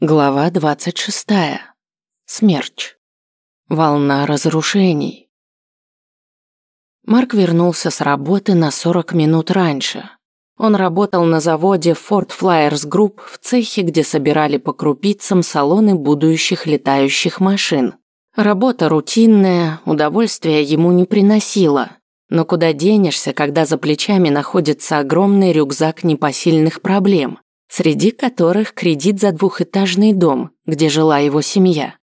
Глава 26. Смерч. Волна разрушений. Марк вернулся с работы на 40 минут раньше. Он работал на заводе Ford Flyers Group в цехе, где собирали по крупицам салоны будущих летающих машин. Работа рутинная, удовольствия ему не приносила. Но куда денешься, когда за плечами находится огромный рюкзак непосильных проблем? Среди которых кредит за двухэтажный дом, где жила его семья.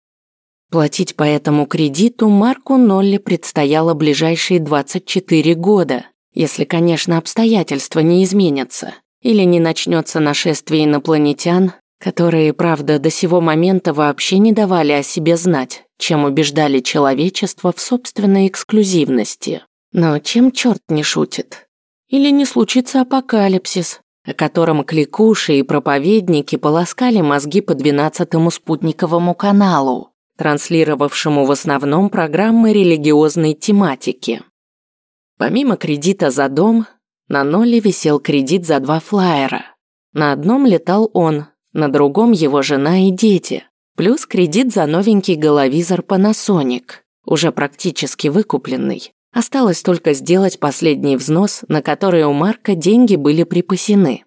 Платить по этому кредиту Марку Нолли предстояло ближайшие 24 года, если, конечно, обстоятельства не изменятся или не начнется нашествие инопланетян, которые, правда, до сего момента вообще не давали о себе знать, чем убеждали человечество в собственной эксклюзивности. Но чем черт не шутит? Или не случится апокалипсис, о котором кликуши и проповедники полоскали мозги по 12-му спутниковому каналу, транслировавшему в основном программы религиозной тематики. Помимо кредита за дом, на Ноле висел кредит за два флайера. На одном летал он, на другом его жена и дети, плюс кредит за новенький головизор Panasonic, уже практически выкупленный. Осталось только сделать последний взнос, на который у Марка деньги были припасены.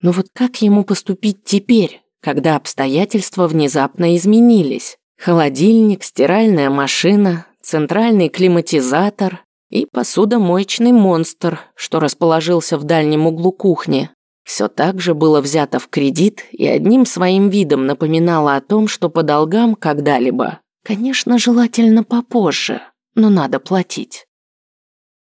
Но вот как ему поступить теперь, когда обстоятельства внезапно изменились? Холодильник, стиральная машина, центральный климатизатор и посудомоечный монстр, что расположился в дальнем углу кухни. Все так же было взято в кредит и одним своим видом напоминало о том, что по долгам когда-либо, конечно, желательно попозже, но надо платить.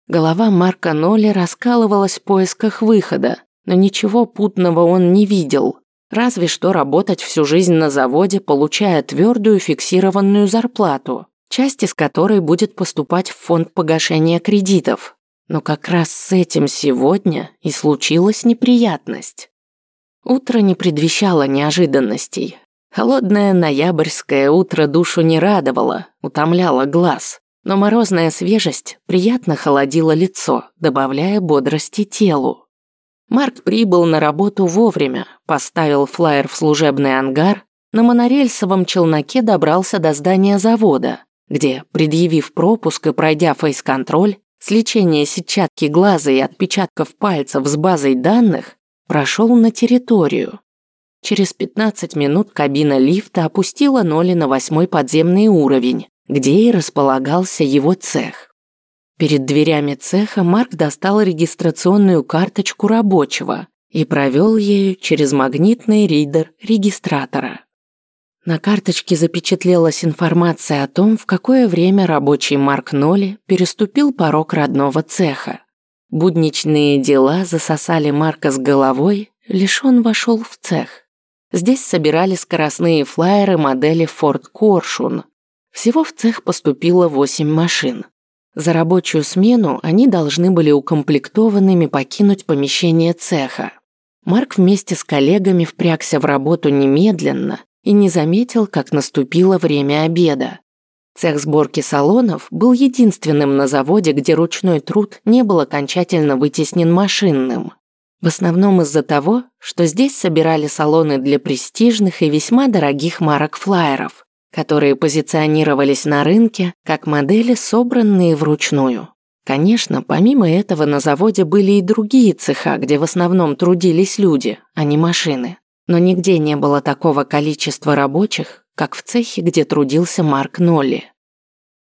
Голова Марка Ноли раскалывалась в поисках выхода, но ничего путного он не видел. Разве что работать всю жизнь на заводе, получая твердую фиксированную зарплату, часть из которой будет поступать в фонд погашения кредитов. Но как раз с этим сегодня и случилась неприятность. Утро не предвещало неожиданностей. Холодное ноябрьское утро душу не радовало, утомляло глаз но морозная свежесть приятно холодила лицо, добавляя бодрости телу. Марк прибыл на работу вовремя, поставил флаер в служебный ангар, на монорельсовом челноке добрался до здания завода, где, предъявив пропуск и пройдя фейс-контроль, сличение сетчатки глаза и отпечатков пальцев с базой данных, прошел на территорию. Через 15 минут кабина лифта опустила Ноли на восьмой подземный уровень, где и располагался его цех. Перед дверями цеха Марк достал регистрационную карточку рабочего и провел ею через магнитный ридер регистратора. На карточке запечатлелась информация о том, в какое время рабочий Марк Ноли переступил порог родного цеха. Будничные дела засосали Марка с головой, лишь он вошел в цех. Здесь собирали скоростные флайеры модели Ford Коршун, всего в цех поступило 8 машин. За рабочую смену они должны были укомплектованными покинуть помещение цеха. Марк вместе с коллегами впрягся в работу немедленно и не заметил, как наступило время обеда. Цех сборки салонов был единственным на заводе, где ручной труд не был окончательно вытеснен машинным. В основном из-за того, что здесь собирали салоны для престижных и весьма дорогих марок флайеров которые позиционировались на рынке как модели, собранные вручную. Конечно, помимо этого на заводе были и другие цеха, где в основном трудились люди, а не машины. Но нигде не было такого количества рабочих, как в цехе, где трудился Марк Нолли.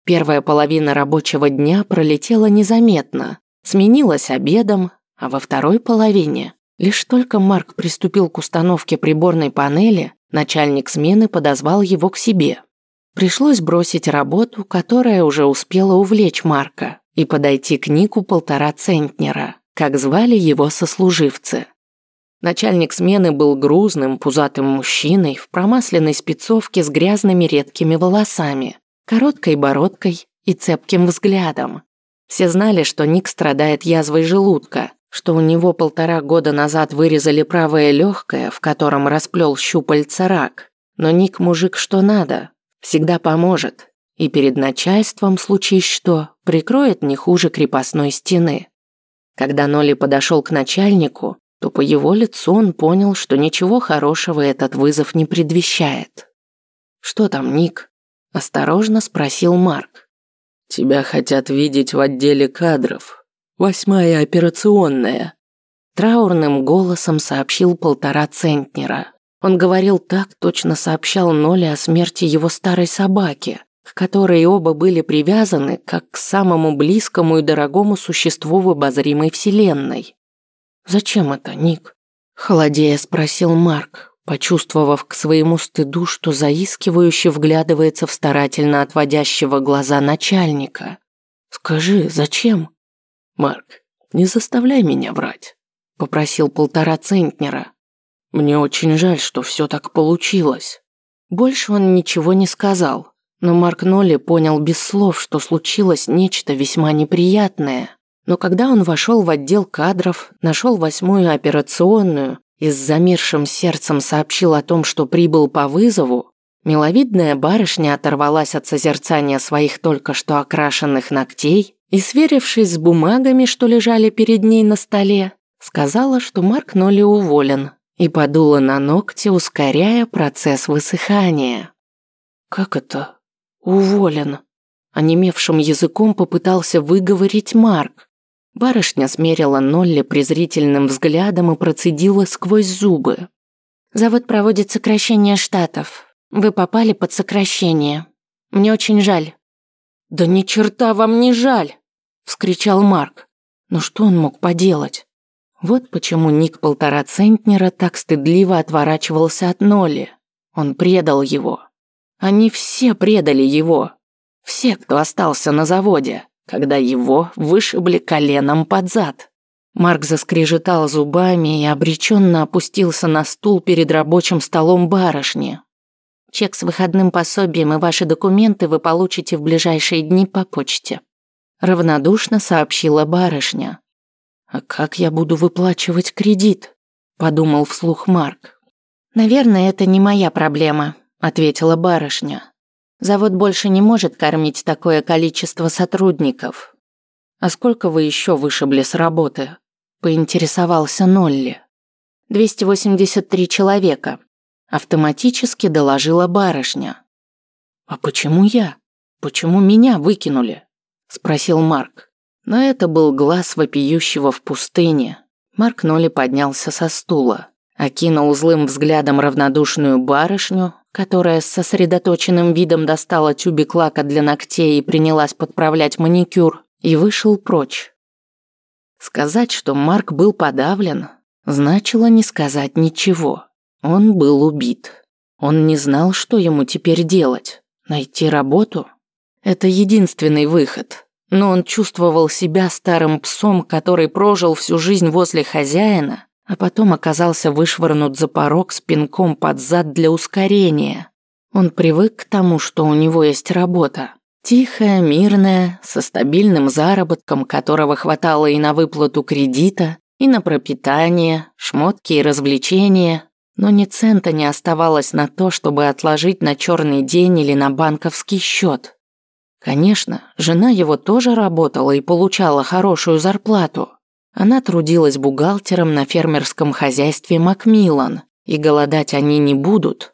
Первая половина рабочего дня пролетела незаметно, сменилась обедом, а во второй половине лишь только Марк приступил к установке приборной панели, Начальник смены подозвал его к себе. Пришлось бросить работу, которая уже успела увлечь Марка, и подойти к Нику полтора центнера, как звали его сослуживцы. Начальник смены был грузным, пузатым мужчиной в промасленной спецовке с грязными редкими волосами, короткой бородкой и цепким взглядом. Все знали, что Ник страдает язвой желудка, что у него полтора года назад вырезали правое легкое, в котором расплел щупальца рак. Но Ник мужик что надо, всегда поможет. И перед начальством, случись что, прикроет не хуже крепостной стены. Когда Ноли подошел к начальнику, то по его лицу он понял, что ничего хорошего этот вызов не предвещает. «Что там, Ник?» – осторожно спросил Марк. «Тебя хотят видеть в отделе кадров. Восьмая операционная», – траурным голосом сообщил полтора центнера. Он говорил так, точно сообщал Ноле о смерти его старой собаки, к которой оба были привязаны как к самому близкому и дорогому существу в обозримой вселенной. «Зачем это, Ник?» – холодея спросил Марк, почувствовав к своему стыду, что заискивающе вглядывается в старательно отводящего глаза начальника. «Скажи, зачем?» «Марк, не заставляй меня врать», – попросил полтора центнера. «Мне очень жаль, что все так получилось». Больше он ничего не сказал, но Марк Нолли понял без слов, что случилось нечто весьма неприятное. Но когда он вошел в отдел кадров, нашел восьмую операционную и с замершим сердцем сообщил о том, что прибыл по вызову, миловидная барышня оторвалась от созерцания своих только что окрашенных ногтей и, сверившись с бумагами, что лежали перед ней на столе, сказала, что Марк Нолли уволен и подула на ногти, ускоряя процесс высыхания. «Как это?» «Уволен», – онемевшим языком попытался выговорить Марк. Барышня смерила Нолли презрительным взглядом и процедила сквозь зубы. «Завод проводит сокращение штатов. Вы попали под сокращение. Мне очень жаль». «Да ни черта вам не жаль!» – вскричал Марк. Но что он мог поделать? Вот почему Ник полтора центнера так стыдливо отворачивался от Нолли. Он предал его. Они все предали его. Все, кто остался на заводе, когда его вышибли коленом под зад. Марк заскрежетал зубами и обреченно опустился на стул перед рабочим столом барышни. Чек с выходным пособием и ваши документы вы получите в ближайшие дни по почте. Равнодушно сообщила барышня. «А как я буду выплачивать кредит?» – подумал вслух Марк. «Наверное, это не моя проблема», ответила барышня. Завод больше не может кормить такое количество сотрудников. А сколько вы еще вышибли с работы? поинтересовался Нолли. 283 человека, автоматически доложила барышня. А почему я? Почему меня выкинули? спросил Марк. Но это был глаз вопиющего в пустыне. Марк Нолли поднялся со стула, окинул злым взглядом равнодушную барышню, которая с сосредоточенным видом достала тюбик лака для ногтей и принялась подправлять маникюр, и вышел прочь. Сказать, что Марк был подавлен, значило не сказать ничего. Он был убит. Он не знал, что ему теперь делать. Найти работу? Это единственный выход. Но он чувствовал себя старым псом, который прожил всю жизнь возле хозяина, а потом оказался вышвырнут за порог с пинком под зад для ускорения. Он привык к тому, что у него есть работа. Тихая, мирная, со стабильным заработком, которого хватало и на выплату кредита, и на пропитание, шмотки и развлечения, но ни цента не оставалось на то, чтобы отложить на черный день или на банковский счет. Конечно, жена его тоже работала и получала хорошую зарплату, она трудилась бухгалтером на фермерском хозяйстве Макмиллан, и голодать они не будут.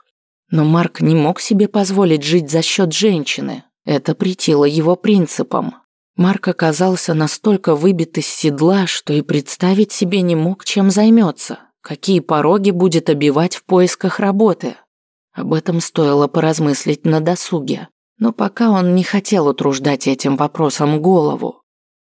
Но Марк не мог себе позволить жить за счет женщины. Это претило его принципам. Марк оказался настолько выбит из седла, что и представить себе не мог, чем займется, какие пороги будет обивать в поисках работы. Об этом стоило поразмыслить на досуге. Но пока он не хотел утруждать этим вопросом голову.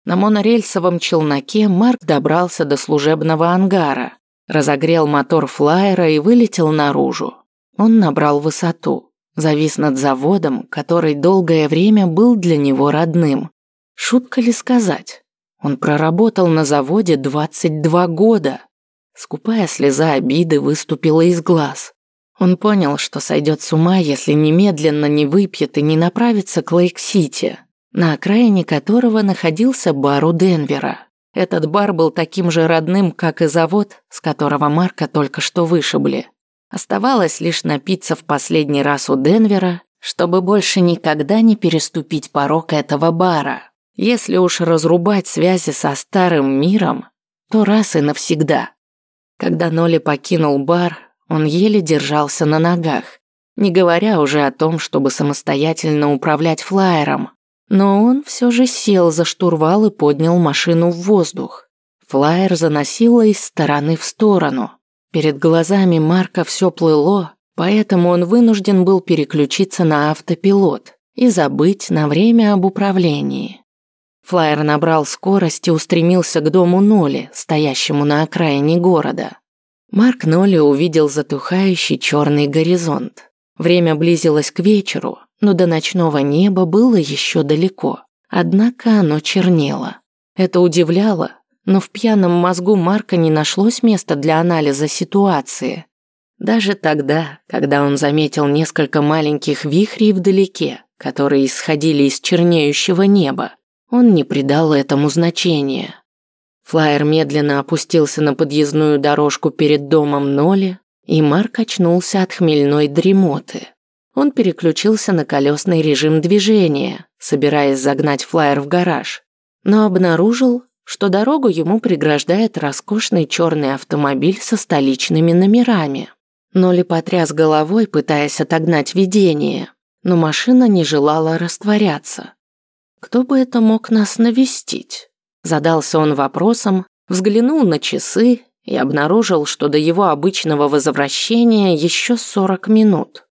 На монорельсовом челноке Марк добрался до служебного ангара, разогрел мотор флайера и вылетел наружу. Он набрал высоту, завис над заводом, который долгое время был для него родным. Шутка ли сказать? Он проработал на заводе 22 года. Скупая слеза обиды выступила из глаз. Он понял, что сойдет с ума, если немедленно не выпьет и не направится к Лейк-Сити на окраине которого находился бар у Денвера. Этот бар был таким же родным, как и завод, с которого Марка только что вышибли. Оставалось лишь напиться в последний раз у Денвера, чтобы больше никогда не переступить порог этого бара. Если уж разрубать связи со старым миром, то раз и навсегда. Когда Ноли покинул бар, он еле держался на ногах, не говоря уже о том, чтобы самостоятельно управлять флайером. Но он все же сел за штурвал и поднял машину в воздух. Флайер заносило из стороны в сторону. Перед глазами Марка все плыло, поэтому он вынужден был переключиться на автопилот и забыть на время об управлении. Флайер набрал скорость и устремился к дому Ноли, стоящему на окраине города. Марк Ноли увидел затухающий черный горизонт. Время близилось к вечеру, но до ночного неба было еще далеко. Однако оно чернело. Это удивляло, но в пьяном мозгу Марка не нашлось места для анализа ситуации. Даже тогда, когда он заметил несколько маленьких вихрей вдалеке, которые исходили из чернеющего неба, он не придал этому значения. Флайер медленно опустился на подъездную дорожку перед домом Ноли, и Марк очнулся от хмельной дремоты. Он переключился на колесный режим движения, собираясь загнать флайер в гараж, но обнаружил, что дорогу ему преграждает роскошный черный автомобиль со столичными номерами. Ноли потряс головой, пытаясь отогнать видение, но машина не желала растворяться. Кто бы это мог нас навестить? Задался он вопросом, взглянул на часы и обнаружил, что до его обычного возвращения еще 40 минут.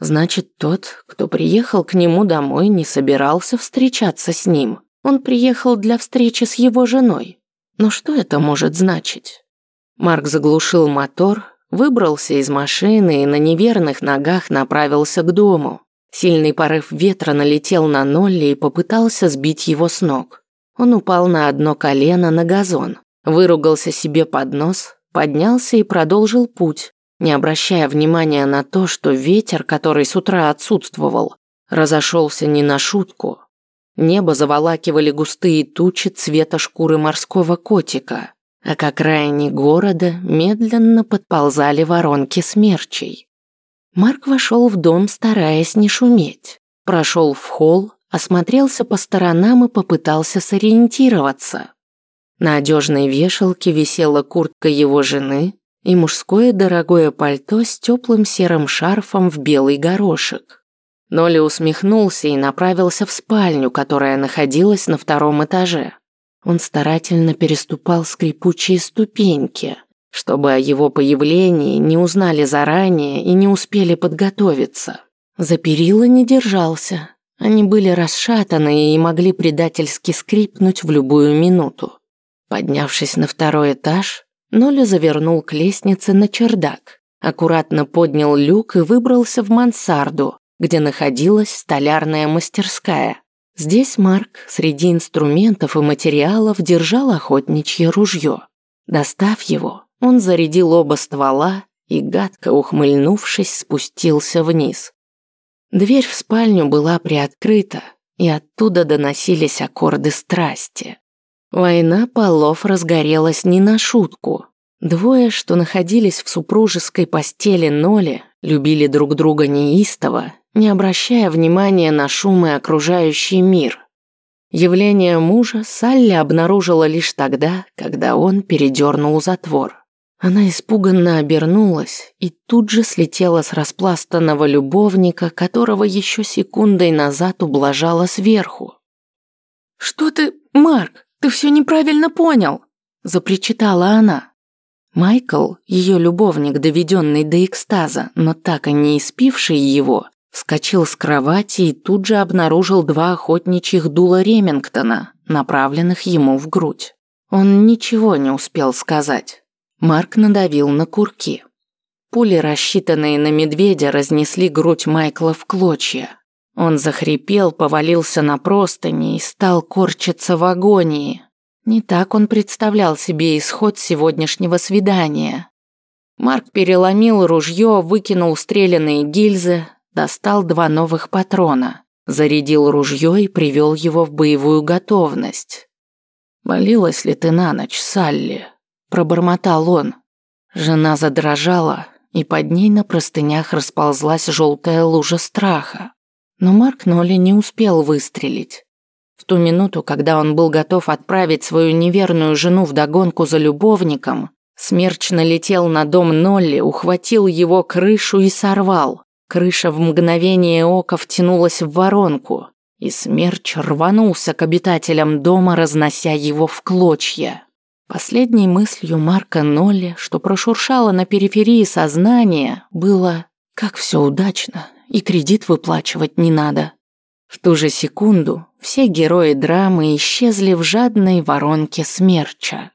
Значит, тот, кто приехал к нему домой, не собирался встречаться с ним. Он приехал для встречи с его женой. Но что это может значить? Марк заглушил мотор, выбрался из машины и на неверных ногах направился к дому. Сильный порыв ветра налетел на Нолли и попытался сбить его с ног. Он упал на одно колено на газон, выругался себе под нос, поднялся и продолжил путь, не обращая внимания на то, что ветер, который с утра отсутствовал, разошелся не на шутку. Небо заволакивали густые тучи цвета шкуры морского котика, а к окраине города медленно подползали воронки смерчей. Марк вошел в дом, стараясь не шуметь. Прошел в холл, осмотрелся по сторонам и попытался сориентироваться. На одежной вешалке висела куртка его жены и мужское дорогое пальто с теплым серым шарфом в белый горошек. Ноли усмехнулся и направился в спальню, которая находилась на втором этаже. Он старательно переступал скрипучие ступеньки, чтобы о его появлении не узнали заранее и не успели подготовиться. За перила не держался, они были расшатаны и могли предательски скрипнуть в любую минуту. Поднявшись на второй этаж, Ноля завернул к лестнице на чердак, аккуратно поднял люк и выбрался в мансарду, где находилась столярная мастерская. Здесь Марк среди инструментов и материалов держал охотничье ружье. Достав его, он зарядил оба ствола и, гадко ухмыльнувшись, спустился вниз. Дверь в спальню была приоткрыта, и оттуда доносились аккорды страсти. Война полов разгорелась не на шутку. Двое, что находились в супружеской постели Ноли, любили друг друга неистово, не обращая внимания на шумы окружающий мир. Явление мужа Салли обнаружила лишь тогда, когда он передернул затвор. Она испуганно обернулась и тут же слетела с распластанного любовника, которого еще секундой назад ублажала сверху. «Что ты, Марк, ты все неправильно понял!» – запричитала она. Майкл, ее любовник, доведенный до экстаза, но так и не испивший его, вскочил с кровати и тут же обнаружил два охотничьих дула Ремингтона, направленных ему в грудь. Он ничего не успел сказать. Марк надавил на курки. Пули, рассчитанные на медведя, разнесли грудь Майкла в клочья. Он захрипел, повалился на простыни и стал корчиться в агонии. Не так он представлял себе исход сегодняшнего свидания. Марк переломил ружье, выкинул стрелянные гильзы, достал два новых патрона, зарядил ружье и привел его в боевую готовность. «Молилась ли ты на ночь, Салли?» Пробормотал он. Жена задрожала, и под ней на простынях расползлась желтая лужа страха. Но Марк Ноли не успел выстрелить. В ту минуту, когда он был готов отправить свою неверную жену в догонку за любовником, Смерч налетел на дом Нолли, ухватил его крышу и сорвал. Крыша в мгновение ока втянулась в воронку, и смерч рванулся к обитателям дома, разнося его в клочья. Последней мыслью Марка Нолли, что прошуршало на периферии сознания, было «как все удачно, и кредит выплачивать не надо». В ту же секунду все герои драмы исчезли в жадной воронке смерча.